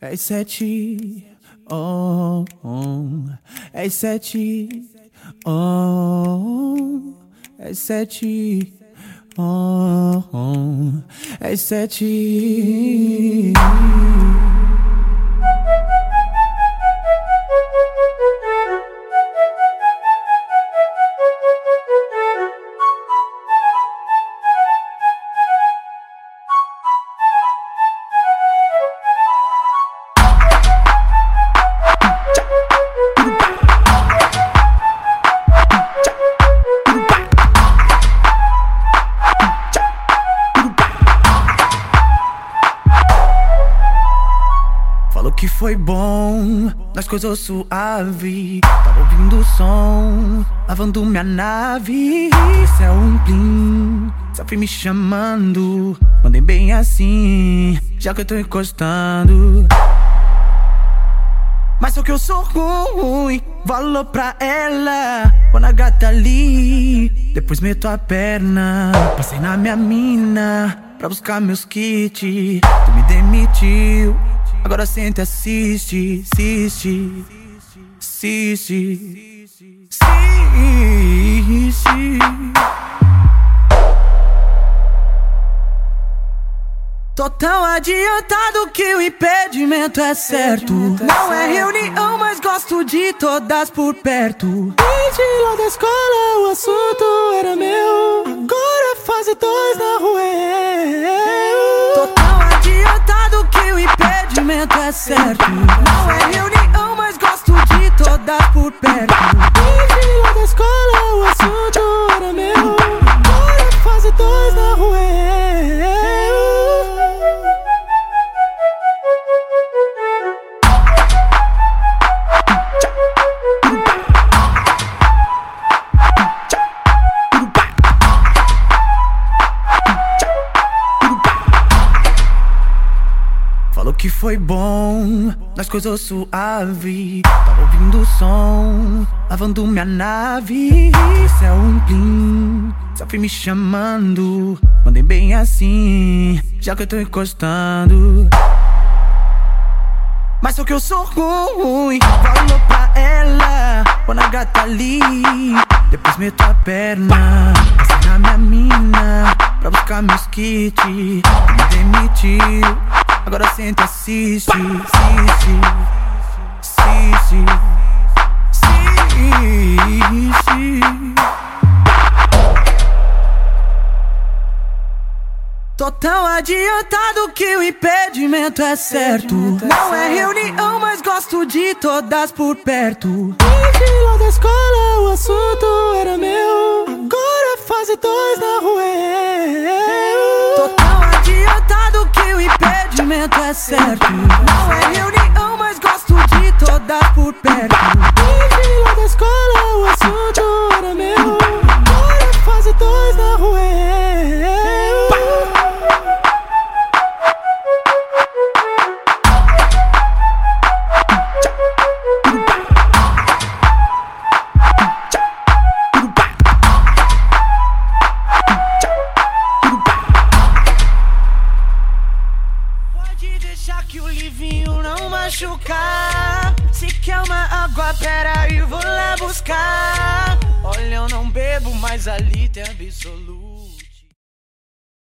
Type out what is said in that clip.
É sete, oh, oh, é sete, oh, é sete, oh, oh, é sete. Que foi bom, nas coisas suave. Tava ouvindo o som, lavando minha nave. Isso é um plim, sempre me chamando. Mandem bem assim, já que eu tô encostando. Mas só que eu sou ruim, valor pra ela. Quando a gata ali, depois meto a perna. Passei na minha mina pra buscar meus kits. Tu me demitiu, agora senta e assiste, assiste, assiste, assiste. Tô tão adiantado que o impedimento é certo. Não é reunião, mas gosto de todas por perto. Desde lá da escola o assunto era meu. Agora é fase dois na rua. Impedimento é certo. Não é reunião, mas gosto de todas por perto. Falou que foi bom, nas coisas suave. Tava ouvindo o som, lavando minha nave. Isso é um plim, sempre me chamando. Mandem bem assim, já que eu tô encostando. Mas só que eu sou ruim, falou pra ela. Quando a gata ali, depois meto a perna. Passei na minha mina pra buscar meus kits. Me demitiu, agora senta assiste, assiste, assiste, assiste. Tô tão adiantado que o impedimento é certo. Não é reunião, mas gosto de todas por perto. Desde lá da escola o assunto era meu. Agora é fase dois na rua. Certo. Não é reunião, mas gosto de todas por perto. Desde lá da escola o assunto machucar. Se quer uma água, pera aí, vou lá buscar. Olha, eu não bebo, mas ali tem absoluto.